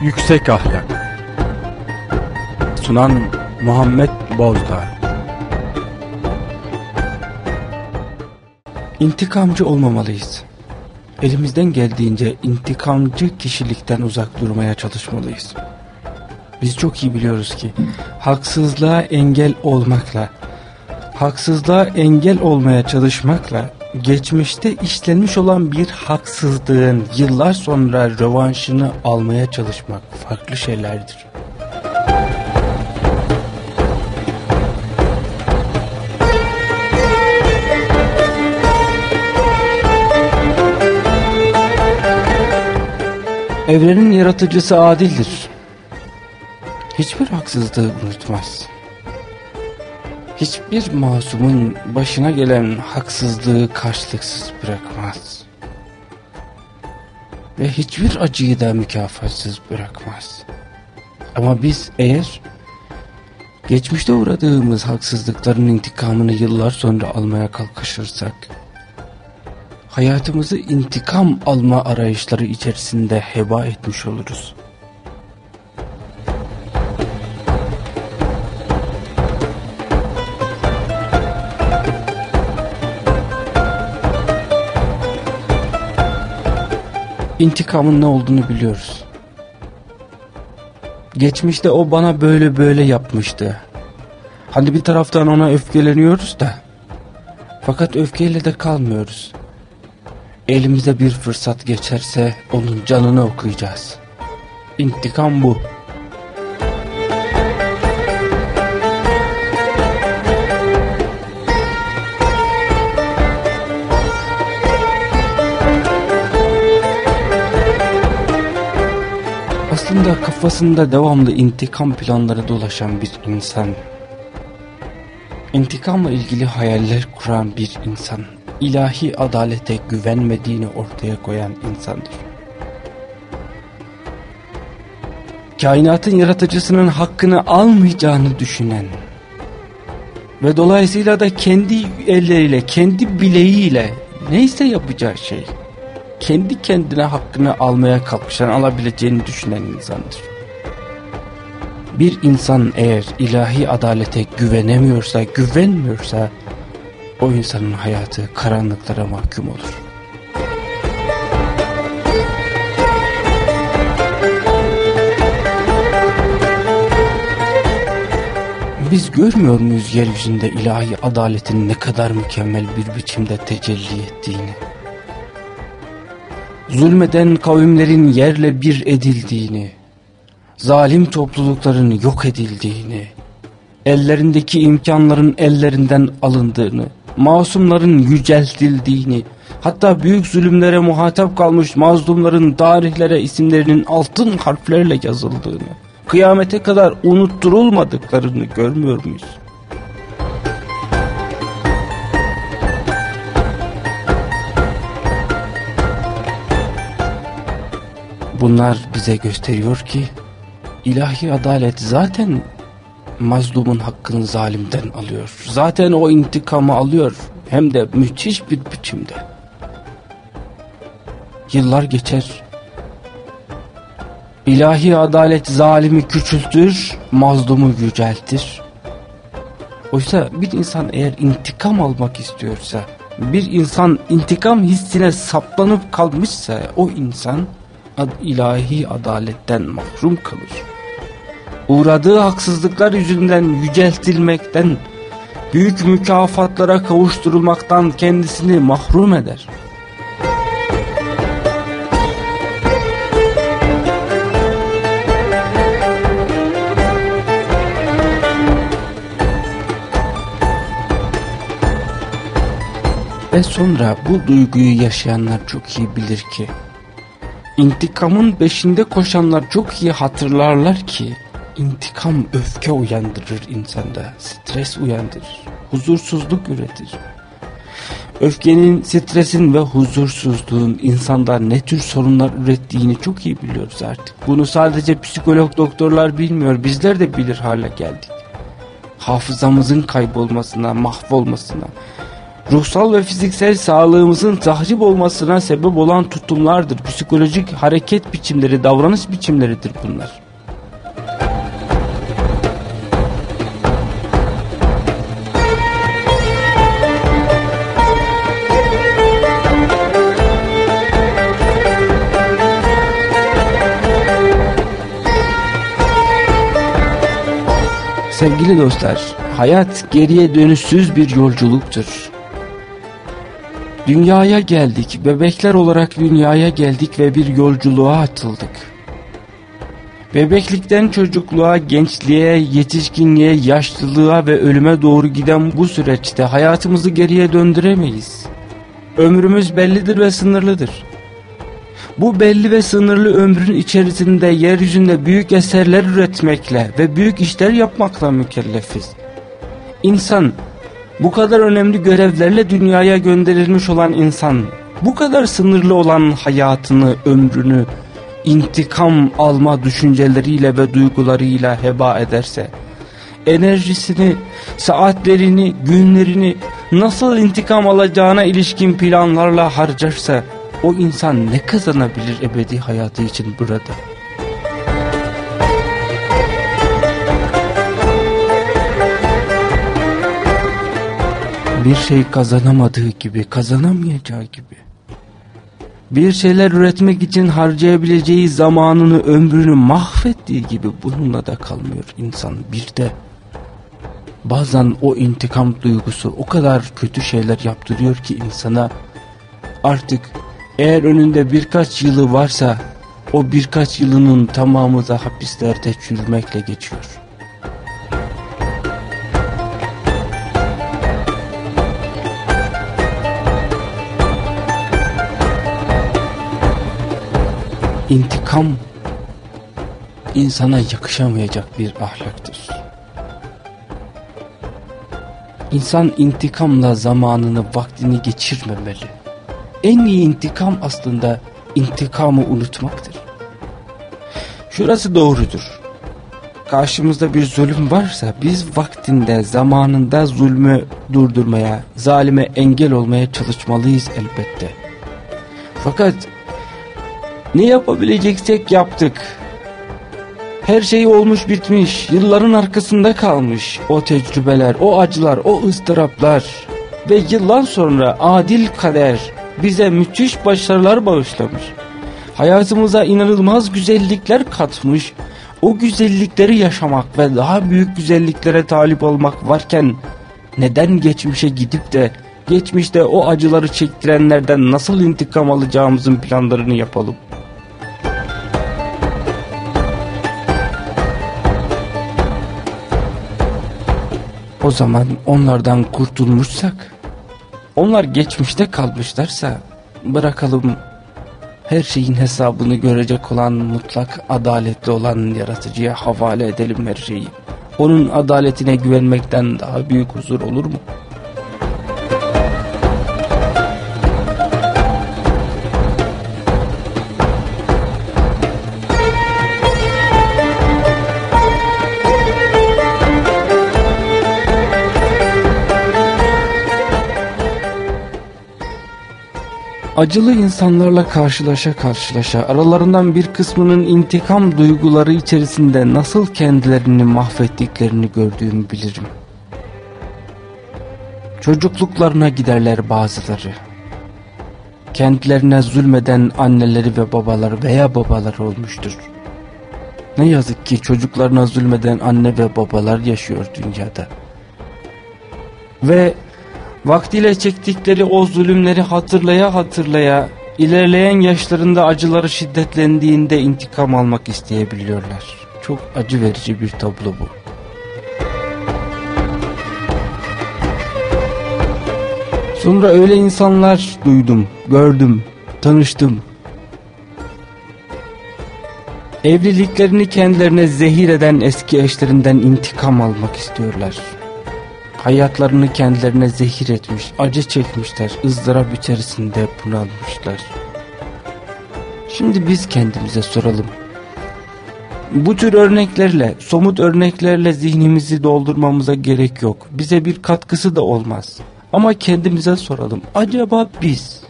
Yüksek Ahlak Sunan Muhammed Bozdağ İntikamcı olmamalıyız. Elimizden geldiğince intikamcı kişilikten uzak durmaya çalışmalıyız. Biz çok iyi biliyoruz ki haksızlığa engel olmakla, haksızlığa engel olmaya çalışmakla geçmişte işlenmiş olan bir haksızlığın yıllar sonra rövanşını almaya çalışmak farklı şeylerdir. Evrenin yaratıcısı adildir. Hiçbir haksızlığı unutmaz. Hiçbir masumun başına gelen haksızlığı karşılıksız bırakmaz. Ve hiçbir acıyı da mükafatsız bırakmaz. Ama biz eğer geçmişte uğradığımız haksızlıkların intikamını yıllar sonra almaya kalkışırsak, hayatımızı intikam alma arayışları içerisinde heba etmiş oluruz. İntikamın ne olduğunu biliyoruz. Geçmişte o bana böyle böyle yapmıştı. Hani bir taraftan ona öfkeleniyoruz da. Fakat öfkeyle de kalmıyoruz. Elimize bir fırsat geçerse onun canını okuyacağız. İntikam bu. Aslında kafasında devamlı intikam planları dolaşan bir insan. İntikamla ilgili hayaller kuran bir insan. ilahi adalete güvenmediğini ortaya koyan insandır. Kainatın yaratıcısının hakkını almayacağını düşünen ve dolayısıyla da kendi elleriyle, kendi bileğiyle neyse yapacağı şey kendi kendine hakkını almaya kalkışan alabileceğini düşünen insandır. Bir insan eğer ilahi adalete güvenemiyorsa, güvenmiyorsa o insanın hayatı karanlıklara mahkum olur. Biz görmüyor muyuz yeryüzünde ilahi adaletin ne kadar mükemmel bir biçimde tecelli ettiğini? Zulmeden kavimlerin yerle bir edildiğini, zalim toplulukların yok edildiğini, ellerindeki imkanların ellerinden alındığını, masumların yüceltildiğini, hatta büyük zulümlere muhatap kalmış mazlumların tarihlere isimlerinin altın harflerle yazıldığını, kıyamete kadar unutturulmadıklarını görmüyor muyuz? Bunlar bize gösteriyor ki ilahi adalet zaten mazlumun hakkını zalimden alıyor. Zaten o intikamı alıyor hem de müthiş bir biçimde. Yıllar geçer. İlahi adalet zalimi küçültür, mazlumu yüceltir. Oysa bir insan eğer intikam almak istiyorsa, bir insan intikam hissine saplanıp kalmışsa o insan ad ilahi adaletten mahrum kalır. Uğradığı haksızlıklar yüzünden yüceltilmekten, büyük mükafatlara kavuşturulmaktan kendisini mahrum eder. Ve sonra bu duyguyu yaşayanlar çok iyi bilir ki İntikamın peşinde koşanlar çok iyi hatırlarlar ki intikam öfke uyandırır insanda, stres uyandırır, huzursuzluk üretir. Öfkenin, stresin ve huzursuzluğun insanda ne tür sorunlar ürettiğini çok iyi biliyoruz artık. Bunu sadece psikolog doktorlar bilmiyor, bizler de bilir hale geldik. Hafızamızın kaybolmasına, mahvolmasına, ruhsal ve fiziksel sağlığımızın tahrip olmasına sebep olan tutumlardır. Psikolojik hareket biçimleri, davranış biçimleridir bunlar. Sevgili dostlar, hayat geriye dönüşsüz bir yolculuktur. Dünyaya geldik, bebekler olarak dünyaya geldik ve bir yolculuğa atıldık. Bebeklikten çocukluğa, gençliğe, yetişkinliğe, yaşlılığa ve ölüme doğru giden bu süreçte hayatımızı geriye döndüremeyiz. Ömrümüz bellidir ve sınırlıdır. Bu belli ve sınırlı ömrün içerisinde yeryüzünde büyük eserler üretmekle ve büyük işler yapmakla mükellefiz. İnsan, bu kadar önemli görevlerle dünyaya gönderilmiş olan insan, bu kadar sınırlı olan hayatını, ömrünü, intikam alma düşünceleriyle ve duygularıyla heba ederse, enerjisini, saatlerini, günlerini nasıl intikam alacağına ilişkin planlarla harcarsa, o insan ne kazanabilir ebedi hayatı için burada? Bir şey kazanamadığı gibi, kazanamayacağı gibi. Bir şeyler üretmek için harcayabileceği zamanını, ömrünü mahvettiği gibi bununla da kalmıyor insan bir de. Bazen o intikam duygusu o kadar kötü şeyler yaptırıyor ki insana artık eğer önünde birkaç yılı varsa o birkaç yılının tamamı da hapislerde çürümekle geçiyor. İntikam insana yakışamayacak bir ahlaktır. İnsan intikamla zamanını, vaktini geçirmemeli en iyi intikam aslında intikamı unutmaktır. Şurası doğrudur. Karşımızda bir zulüm varsa biz vaktinde, zamanında zulmü durdurmaya, zalime engel olmaya çalışmalıyız elbette. Fakat ne yapabileceksek yaptık. Her şey olmuş bitmiş, yılların arkasında kalmış o tecrübeler, o acılar, o ıstıraplar ve yıllar sonra adil kader bize müthiş başarılar bağışlamış. Hayatımıza inanılmaz güzellikler katmış. O güzellikleri yaşamak ve daha büyük güzelliklere talip olmak varken neden geçmişe gidip de geçmişte o acıları çektirenlerden nasıl intikam alacağımızın planlarını yapalım? O zaman onlardan kurtulmuşsak onlar geçmişte kalmışlarsa bırakalım her şeyin hesabını görecek olan mutlak adaletli olan yaratıcıya havale edelim her şeyi. Onun adaletine güvenmekten daha büyük huzur olur mu? Acılı insanlarla karşılaşa karşılaşa aralarından bir kısmının intikam duyguları içerisinde nasıl kendilerini mahvettiklerini gördüğümü bilirim. Çocukluklarına giderler bazıları. Kendilerine zulmeden anneleri ve babaları veya babaları olmuştur. Ne yazık ki çocuklarına zulmeden anne ve babalar yaşıyor dünyada. Ve Vaktiyle çektikleri o zulümleri hatırlaya hatırlaya ilerleyen yaşlarında acıları şiddetlendiğinde intikam almak isteyebiliyorlar. Çok acı verici bir tablo bu. Sonra öyle insanlar duydum, gördüm, tanıştım. Evliliklerini kendilerine zehir eden eski eşlerinden intikam almak istiyorlar. Hayatlarını kendilerine zehir etmiş, acı çekmişler, ızdırap içerisinde bunalmışlar. Şimdi biz kendimize soralım. Bu tür örneklerle, somut örneklerle zihnimizi doldurmamıza gerek yok. Bize bir katkısı da olmaz. Ama kendimize soralım. Acaba biz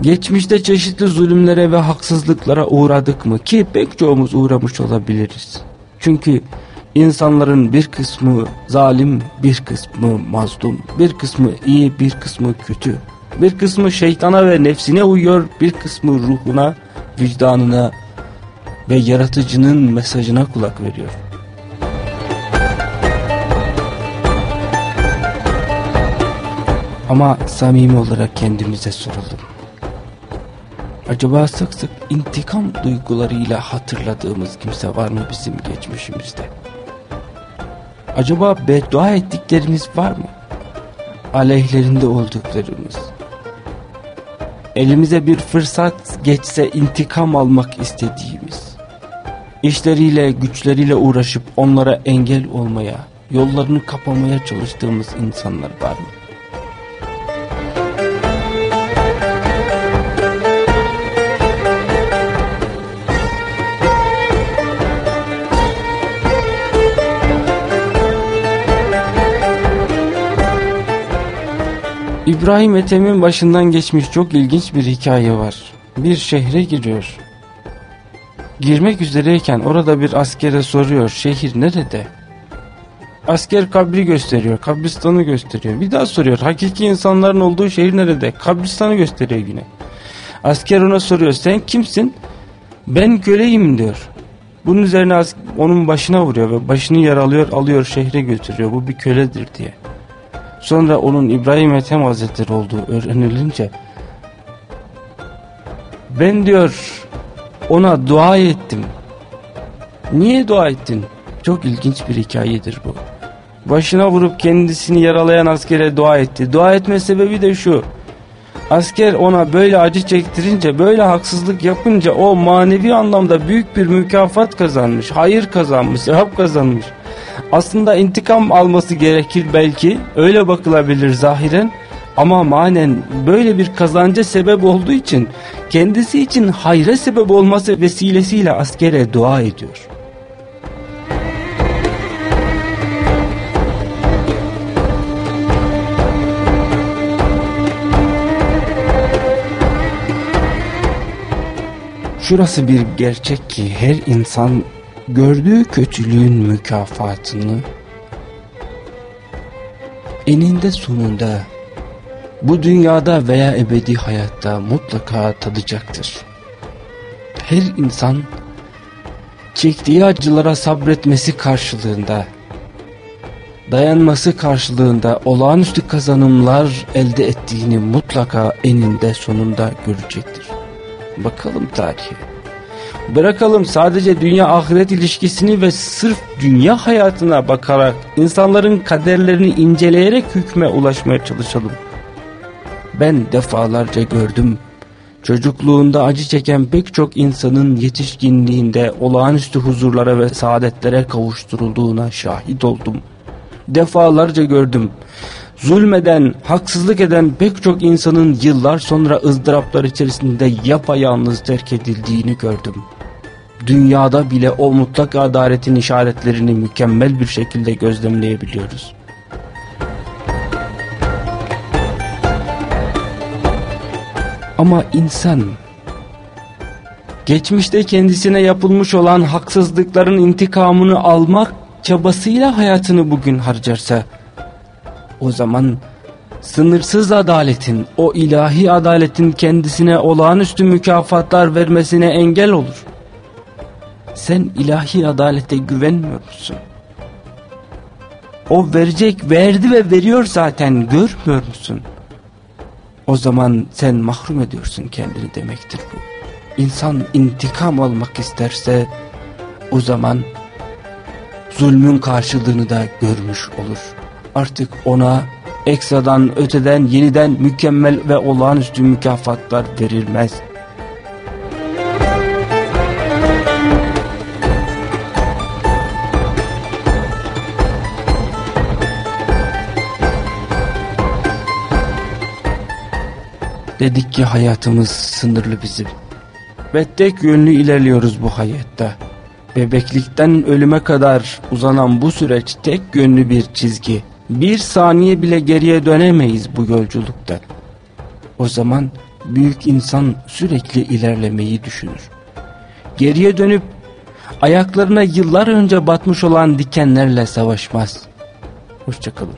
geçmişte çeşitli zulümlere ve haksızlıklara uğradık mı? Ki pek çoğumuz uğramış olabiliriz. Çünkü insanların bir kısmı zalim, bir kısmı mazlum, bir kısmı iyi, bir kısmı kötü. Bir kısmı şeytana ve nefsine uyuyor, bir kısmı ruhuna, vicdanına ve yaratıcının mesajına kulak veriyor. Ama samimi olarak kendimize soralım. Acaba sık sık intikam duygularıyla hatırladığımız kimse var mı bizim geçmişimizde? Acaba beddua ettiklerimiz var mı? Aleyhlerinde olduklarımız. Elimize bir fırsat geçse intikam almak istediğimiz. İşleriyle güçleriyle uğraşıp onlara engel olmaya, yollarını kapamaya çalıştığımız insanlar var mı? İbrahim Ethem'in başından geçmiş çok ilginç bir hikaye var. Bir şehre giriyor. Girmek üzereyken orada bir askere soruyor şehir nerede? Asker kabri gösteriyor, kabristanı gösteriyor. Bir daha soruyor hakiki insanların olduğu şehir nerede? Kabristanı gösteriyor yine. Asker ona soruyor sen kimsin? Ben köleyim diyor. Bunun üzerine onun başına vuruyor ve başını yaralıyor alıyor şehre götürüyor. Bu bir köledir diye. Sonra onun İbrahim Ethem Hazretleri olduğu öğrenilince ben diyor ona dua ettim. Niye dua ettin? Çok ilginç bir hikayedir bu. Başına vurup kendisini yaralayan askere dua etti. Dua etme sebebi de şu. Asker ona böyle acı çektirince, böyle haksızlık yapınca o manevi anlamda büyük bir mükafat kazanmış, hayır kazanmış, sevap kazanmış aslında intikam alması gerekir belki öyle bakılabilir zahiren ama manen böyle bir kazanca sebep olduğu için kendisi için hayra sebep olması vesilesiyle askere dua ediyor. Şurası bir gerçek ki her insan gördüğü kötülüğün mükafatını eninde sonunda bu dünyada veya ebedi hayatta mutlaka tadacaktır. Her insan çektiği acılara sabretmesi karşılığında dayanması karşılığında olağanüstü kazanımlar elde ettiğini mutlaka eninde sonunda görecektir. Bakalım tarihe. Bırakalım sadece dünya ahiret ilişkisini ve sırf dünya hayatına bakarak insanların kaderlerini inceleyerek hükme ulaşmaya çalışalım. Ben defalarca gördüm. Çocukluğunda acı çeken pek çok insanın yetişkinliğinde olağanüstü huzurlara ve saadetlere kavuşturulduğuna şahit oldum. Defalarca gördüm. Zulmeden, haksızlık eden pek çok insanın yıllar sonra ızdıraplar içerisinde yapayalnız terk edildiğini gördüm. Dünyada bile o mutlak adaletin işaretlerini mükemmel bir şekilde gözlemleyebiliyoruz. Ama insan geçmişte kendisine yapılmış olan haksızlıkların intikamını almak çabasıyla hayatını bugün harcarsa o zaman sınırsız adaletin, o ilahi adaletin kendisine olağanüstü mükafatlar vermesine engel olur. Sen ilahi adalete güvenmiyor musun? O verecek, verdi ve veriyor zaten görmüyor musun? O zaman sen mahrum ediyorsun kendini demektir bu. İnsan intikam almak isterse o zaman zulmün karşılığını da görmüş olur artık ona ekstradan öteden yeniden mükemmel ve olağanüstü mükafatlar verilmez. Dedik ki hayatımız sınırlı bizim. Ve tek yönlü ilerliyoruz bu hayatta. Bebeklikten ölüme kadar uzanan bu süreç tek yönlü bir çizgi Bir saniye bile geriye dönemeyiz bu yolculukta. O zaman büyük insan sürekli ilerlemeyi düşünür. Geriye dönüp ayaklarına yıllar önce batmış olan dikenlerle savaşmaz. Hoşçakalın.